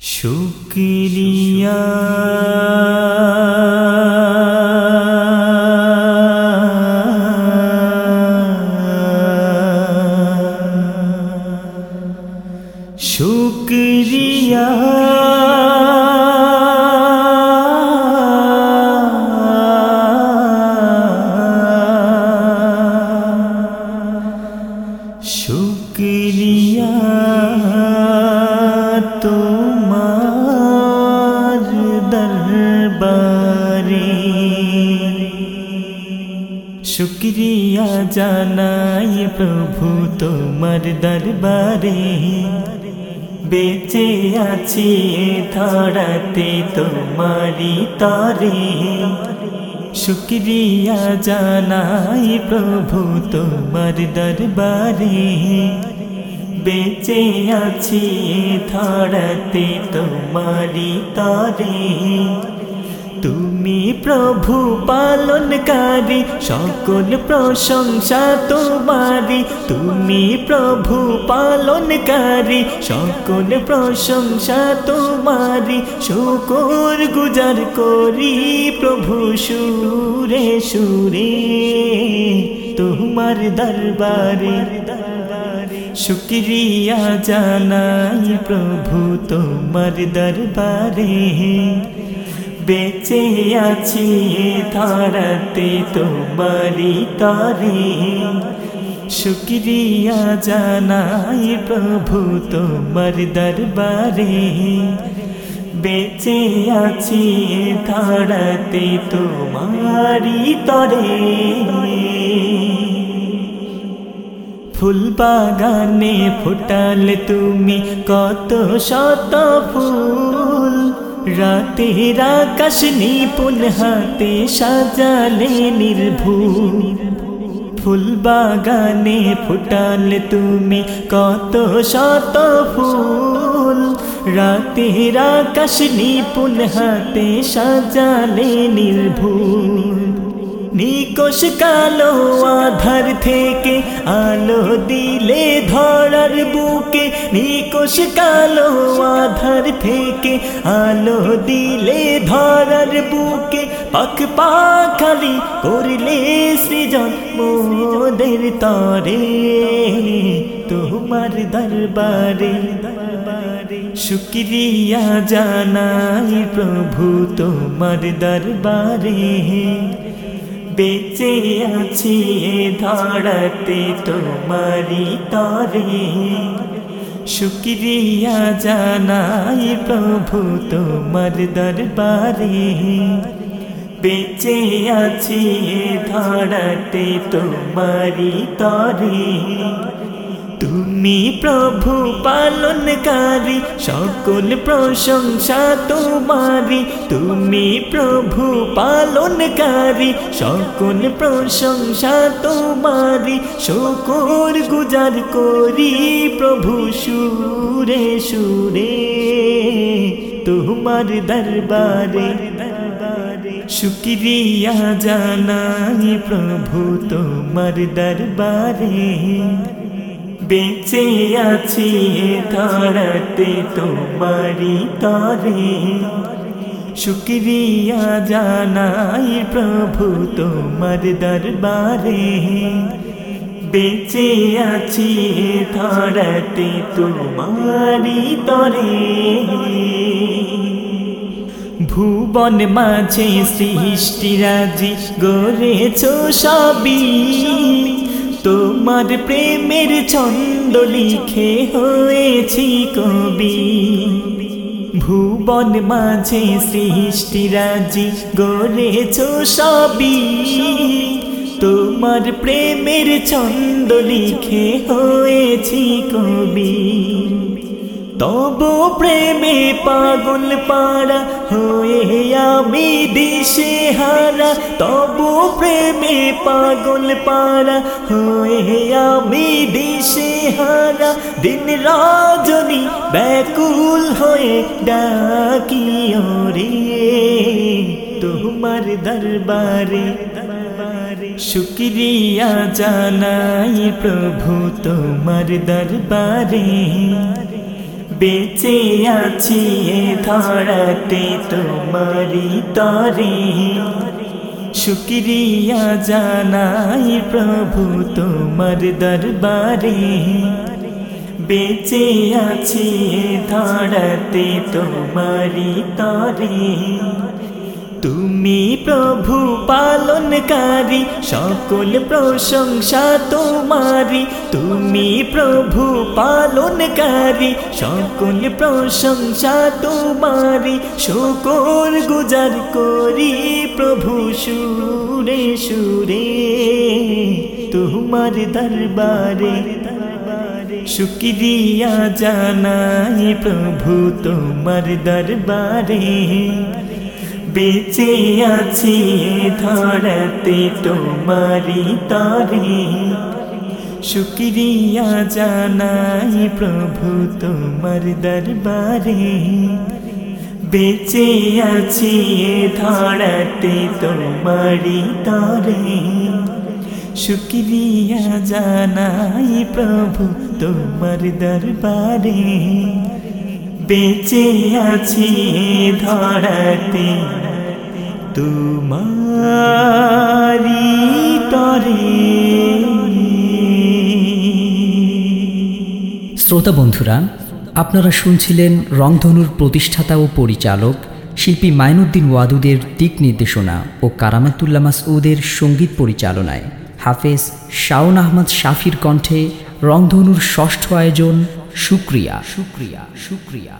শুক্রিয়া শুক্রিয়া শুক্রিয়া শুক্রিয়া জানাই প্রভু তোমার দরবারে। বেঁচে আছি ধরাতে তোমারি তরে। শুক্রিয়া জানাই প্রভু তোমার দরবারে। বেঁচে আছি ধরাতে তোমারি তরে। প্রভু পালনকারী, সকল প্রশংসা তোমারি তুমি প্রভু পালনকারী, সকল প্রশংসা তোমারি শুকর গুজার করি প্রভু সুরে সুরে, তোমার দরবারে। শুক্রিয়া জানাই প্রভু তোমার দরবারে। বেঁচে আছি ধরাতে তোমারি তরে। শুক্রিয়া জানাই প্রভু তোমার দরবারে। বেঁচে আছি ধরাতে তোমারি তরে। ফুল বাগানে ফুটালে তুমি কত শত ফুল। রাতের আকাশ নিপুণ হাতে সাজালে নির্ভুল ফুল বাগানে ফুটালে তুমি কত শত ফুল রাতের আকাশ নিপুণ হাতে সাজালে নির্ভুল নিকোষ কালো আধার থেকে আলো দিলে ধরার বুকে, নিকোষ কালো আধার থেকে আলো দিলে ধরার বুকে পাখ পাখালি করলে সৃজন মোদের তরে। তোমার দরবারে শুক্রিয়া জানাই প্রভু, তোমার দরবারে। বেঁচে আছি ধরাতে তোমারি তরে। শুক্রিয়া জানাই প্রভু তোমার দরবারে। বেঁচে আছি ধরাতে তোমারি তরে। তুমি প্রভু পালনকারী, সকল প্রশংসা তোমারি তুমি প্রভু পালনকারী, সকল প্রশংসা তোমারি শকর গুজার করি প্রভু সুরে সুরে, তোমার দরবারে দরবারে। শুক্রিয়া জানাই প্রভু তোমার দরবারে। বেঁচে আছি ধরাতে তোমারি তরে। শুক্রিয়া জানাই প্রভু তোমার দরবারে। বেঁচে আছি ধরাতে তোমারি তরে। ভুবন মাঝে সৃষ্টিরাজি গড়েছ সবই। তোমার প্রেমের ছন্দ লিখে হয়েছি কবি। ভুবন মাঝে সৃষ্টিরাজি গড়েছ সবই। তোমার প্রেমের ছন্দ লিখে হয়েছি কবি। তব প্রেমে পাগল পাড়া হয়ে আমি দিশে হারা। তব প্রেমে পাগল পাড়া হয়ে আমি দিশে হারা। দিন রজনী ব্যাকুল হয়ে ডাকি রে তোমার দরবারে দরবারে। শুক্রিয়া জানাই প্রভু তোমার দরবারে। বেঁচে আছি ধরাতে তোমারি তরে। শুক্রিয়া জানাই প্রভু তোমার দরবারে। বেঁচে আছি ধরাতে তোমারি তরে। তুমি প্রভু পালনকারী, সকল প্রশংসা তোমারি তুমি প্রভু পালনকারী, সকল প্রশংসা তোমারি শুকর গুজার করি প্রভু সুরে সুরে, তোমার দরবারে। শুক্রিয়া জানাই প্রভু তোমার দরবারে। বেঁচে আছি ধরাতে তোমারি তরে। শুক্রিয়া জানাই প্রভু তোমার দরবারে। বেঁচে আছি ধরাতে তোমারি তরে। শুক্রিয়া জানাই প্রভু তোমার দরবারে। বেঁচে আছি ধরাতে তোমারি তরে। শ্রোতা বন্ধুরা, আপনারা শুনছিলেন রংধনুর প্রতিষ্ঠাতা ও পরিচালক শিল্পী মাইনুদ্দিন ওয়াদুদের দিক নির্দেশনা ও কারামাতুল্লা মাসউদের সংগীত পরিচালনায়। হাফেজ শাওন আহমদ শাফির কণ্ঠে রংধনুর ষষ্ঠ আয়োজন সুক্রিয়া সুক্রিয়া সুক্রিয়া